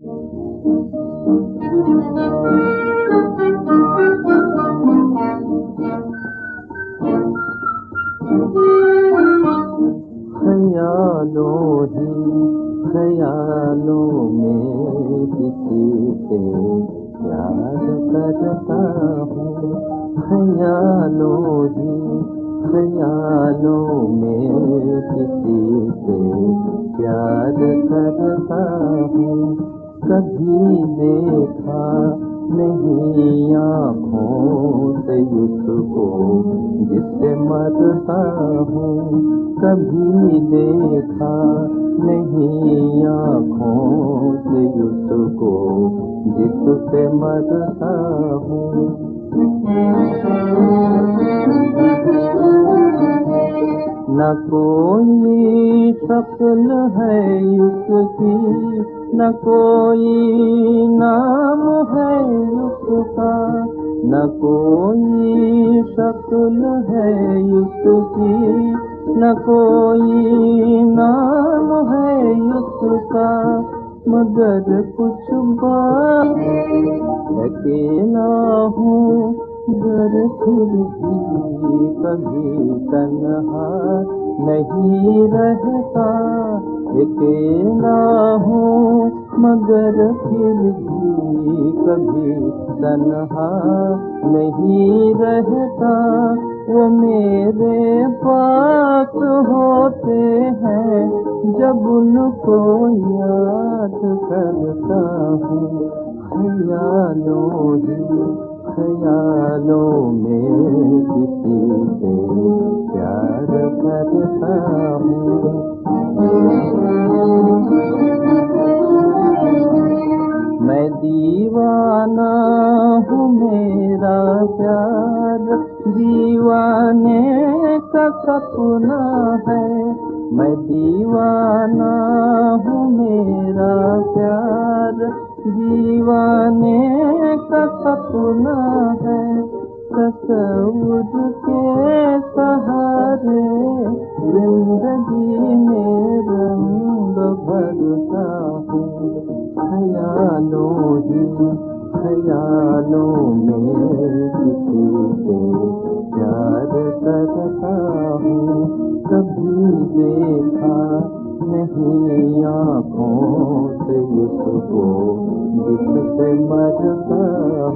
ही ख्यालों में किसी से प्यार करता ख्यालों ही ख्यालों में से प्यार करता हूँ कभी देखा नहीं आँखों से उसको जिससे मरता हूँ। कभी देखा नहीं आँखों से उसको जिससे मरता हूँ। न कोई शक्ल है उसकी न कोई नाम है उसका न कोई शक्ल है उसकी न कोई नाम है उसका मगर कुछ बात अकेला हूँ। घर फिर भी कभी तन्हा नहीं रहता अकेला हूँ मगर फिर भी कभी तन्हा नहीं रहता वो मेरे पास होते हैं जब उनको याद करता हूँ ख्यालों ही ख्यालों में किसी से प्यार करता हूँ मैं दीवाना हूँ मेरा प्यार, दीवाने का सपना है। मैं दीवाना दीवाने का सपना है तस्वुर के सहारे, ज़िंदगी में रंग भरता हूँ। ख्यालों ही, ख्यालों में किसी से प्यार उसको जिससे मरता